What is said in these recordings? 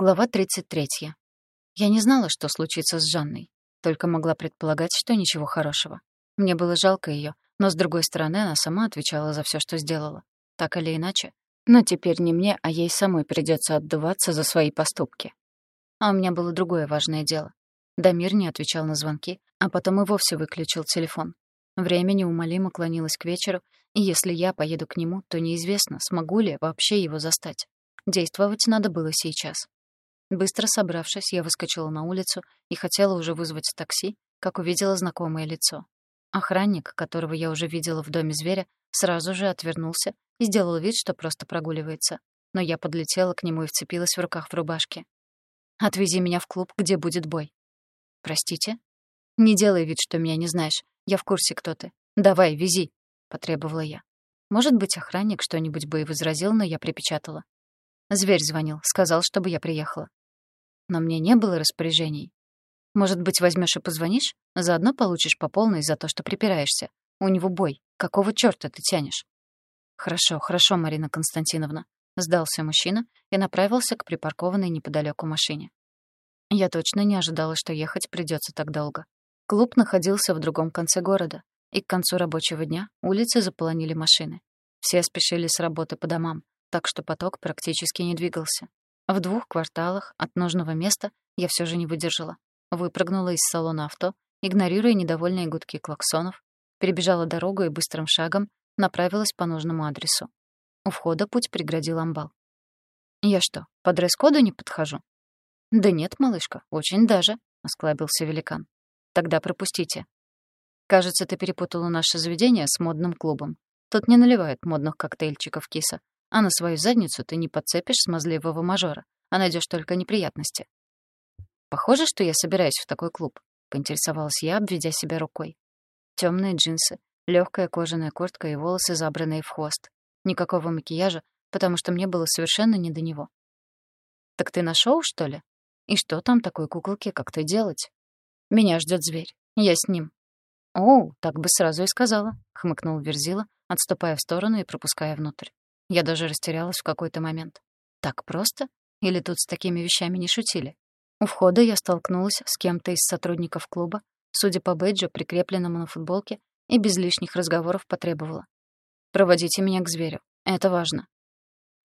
Глава 33. Я не знала, что случится с Жанной, только могла предполагать, что ничего хорошего. Мне было жалко ее, но, с другой стороны, она сама отвечала за все, что сделала. Так или иначе. Но теперь не мне, а ей самой придется отдуваться за свои поступки. А у меня было другое важное дело. Дамир не отвечал на звонки, а потом и вовсе выключил телефон. Время неумолимо клонилось к вечеру, и если я поеду к нему, то неизвестно, смогу ли вообще его застать. Действовать надо было сейчас. Быстро собравшись, я выскочила на улицу и хотела уже вызвать такси, как увидела знакомое лицо. Охранник, которого я уже видела в доме зверя, сразу же отвернулся и сделал вид, что просто прогуливается. Но я подлетела к нему и вцепилась в руках в рубашке. «Отвези меня в клуб, где будет бой». «Простите?» «Не делай вид, что меня не знаешь. Я в курсе, кто ты. Давай, вези», — потребовала я. Может быть, охранник что-нибудь бы и возразил, но я припечатала. Зверь звонил, сказал, чтобы я приехала но мне не было распоряжений. Может быть, возьмешь и позвонишь? Заодно получишь по полной за то, что припираешься. У него бой. Какого чёрта ты тянешь? Хорошо, хорошо, Марина Константиновна. Сдался мужчина и направился к припаркованной неподалеку машине. Я точно не ожидала, что ехать придется так долго. Клуб находился в другом конце города, и к концу рабочего дня улицы заполонили машины. Все спешили с работы по домам, так что поток практически не двигался. В двух кварталах от нужного места я все же не выдержала. Выпрыгнула из салона авто, игнорируя недовольные гудки клаксонов, перебежала дорогу и быстрым шагом направилась по нужному адресу. У входа путь преградил амбал. «Я что, по дресс-коду не подхожу?» «Да нет, малышка, очень даже», — осклабился великан. «Тогда пропустите». «Кажется, ты перепутала наше заведение с модным клубом. Тут не наливают модных коктейльчиков киса, а на свою задницу ты не подцепишь смазливого мажора, а найдешь только неприятности. Похоже, что я собираюсь в такой клуб, поинтересовалась я, обведя себя рукой. Темные джинсы, легкая кожаная куртка и волосы, забранные в хвост. Никакого макияжа, потому что мне было совершенно не до него. Так ты на шоу, что ли? И что там такой куколке, как ты делать? Меня ждет зверь. Я с ним. О, так бы сразу и сказала, хмыкнул Верзила, отступая в сторону и пропуская внутрь. Я даже растерялась в какой-то момент. Так просто? Или тут с такими вещами не шутили? У входа я столкнулась с кем-то из сотрудников клуба, судя по бейджу, прикрепленному на футболке, и без лишних разговоров потребовала. «Проводите меня к зверю. Это важно».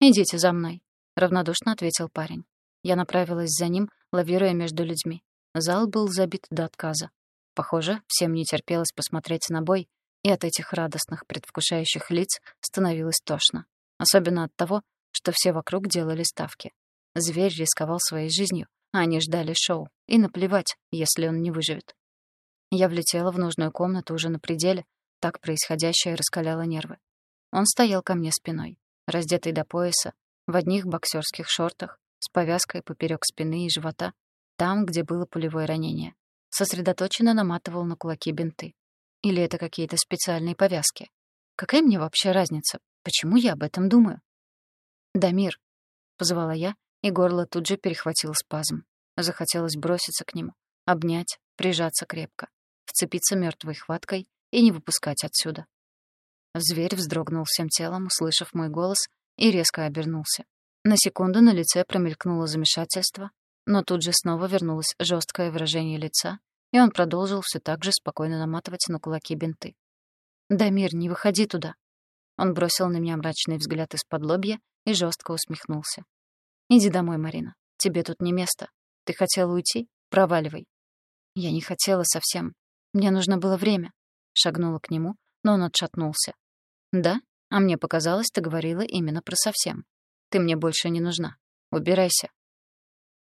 «Идите за мной», — равнодушно ответил парень. Я направилась за ним, лавируя между людьми. Зал был забит до отказа. Похоже, всем не терпелось посмотреть на бой, и от этих радостных, предвкушающих лиц становилось тошно. Особенно от того, что все вокруг делали ставки. Зверь рисковал своей жизнью, а они ждали шоу. И наплевать, если он не выживет. Я влетела в нужную комнату уже на пределе, так происходящее раскаляло нервы. Он стоял ко мне спиной, раздетый до пояса, в одних боксерских шортах, с повязкой поперек спины и живота, там, где было пулевое ранение. Сосредоточенно наматывал на кулаки бинты. Или это какие-то специальные повязки? Какая мне вообще разница? Почему я об этом думаю? «Дамир», — позвала я, и горло тут же перехватило спазм. Захотелось броситься к нему, обнять, прижаться крепко, вцепиться мертвой хваткой и не выпускать отсюда. Зверь вздрогнул всем телом, услышав мой голос, и резко обернулся. На секунду на лице промелькнуло замешательство, но тут же снова вернулось жесткое выражение лица, и он продолжил все так же спокойно наматывать на кулаки бинты. «Дамир, не выходи туда!» Он бросил на меня мрачный взгляд из-под лобья и жестко усмехнулся. «Иди домой, Марина. Тебе тут не место. Ты хотела уйти? Проваливай». Я не хотела совсем. Мне нужно было время. Шагнула к нему, но он отшатнулся. «Да? А мне показалось, ты говорила именно про совсем. Ты мне больше не нужна. Убирайся».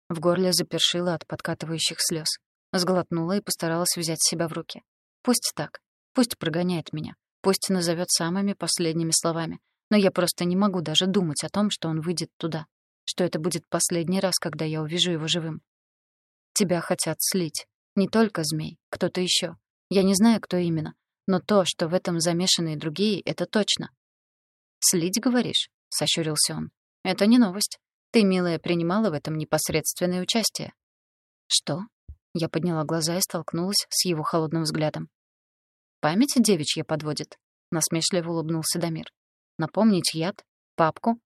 В горле запершило от подкатывающих слез. Сглотнула и постаралась взять себя в руки. Пусть так. Пусть прогоняет меня. Пусть назовет самыми последними словами, но я просто не могу даже думать о том, что он выйдет туда, что это будет последний раз, когда я увижу его живым. Тебя хотят слить. Не только змей, кто-то еще. Я не знаю, кто именно, но то, что в этом замешаны и другие, это точно. «Слить, говоришь?» — сощурился он. «Это не новость. Ты, милая, принимала в этом непосредственное участие». «Что?» Я подняла глаза и столкнулась с его холодным взглядом. Память девичья подводит. Насмешливо улыбнулся Дамир. Напомнить яд? Папку?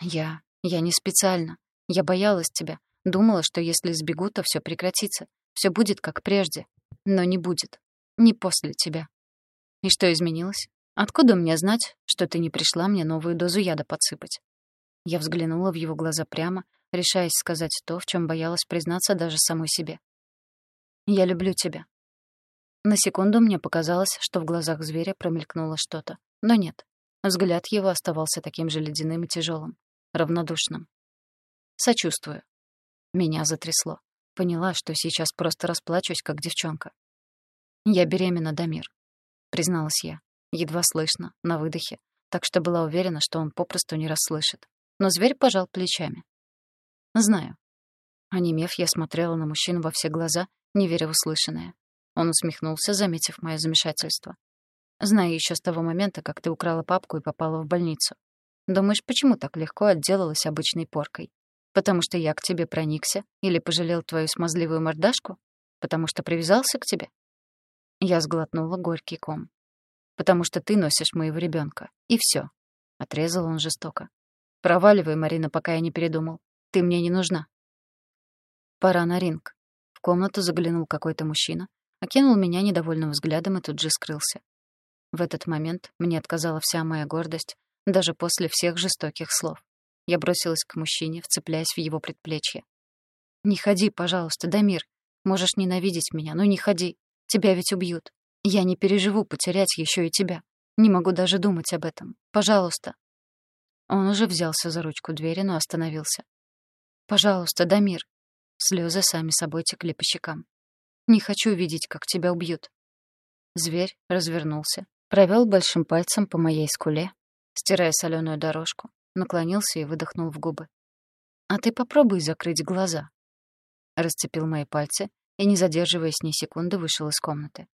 Я... я не специально. Я боялась тебя, думала, что если сбегу, то все прекратится, все будет как прежде. Но не будет. Не после тебя. И что изменилось? Откуда мне знать, что ты не пришла мне новую дозу яда подсыпать? Я взглянула в его глаза прямо, решаясь сказать то, в чем боялась признаться даже самой себе. «Я люблю тебя». На секунду мне показалось, что в глазах зверя промелькнуло что-то. Но нет. Взгляд его оставался таким же ледяным и тяжелым, равнодушным. «Сочувствую». Меня затрясло. Поняла, что сейчас просто расплачусь, как девчонка. «Я беременна, Дамир», — призналась я. Едва слышно, на выдохе, так что была уверена, что он попросту не расслышит. Но зверь пожал плечами. Знаю. Онемев, я смотрела на мужчину во все глаза, не веря в услышанное. Он усмехнулся, заметив мое замешательство. Знаю еще с того момента, как ты украла папку и попала в больницу. Думаешь, почему так легко отделалась обычной поркой? Потому что я к тебе проникся или пожалел твою смазливую мордашку? Потому что привязался к тебе? Я сглотнула горький ком. Потому что ты носишь моего ребенка. И все. Отрезал он жестоко. Проваливай, Марина, пока я не передумал. Ты мне не нужна. Пора на ринг. В комнату заглянул какой-то мужчина, окинул меня недовольным взглядом и тут же скрылся. В этот момент мне отказала вся моя гордость, даже после всех жестоких слов. Я бросилась к мужчине, вцепляясь в его предплечье. «Не ходи, пожалуйста, Дамир. Можешь ненавидеть меня, но не ходи. Тебя ведь убьют. Я не переживу потерять еще и тебя. Не могу даже думать об этом. Пожалуйста». Он уже взялся за ручку двери, но остановился. Пожалуйста, Дамир. Слезы сами собой текли по щекам. Не хочу видеть, как тебя убьют. Зверь развернулся, провел большим пальцем по моей скуле, стирая соленую дорожку, наклонился и выдохнул в губы. А ты попробуй закрыть глаза. Расцепил мои пальцы и, не задерживаясь ни секунды, вышел из комнаты.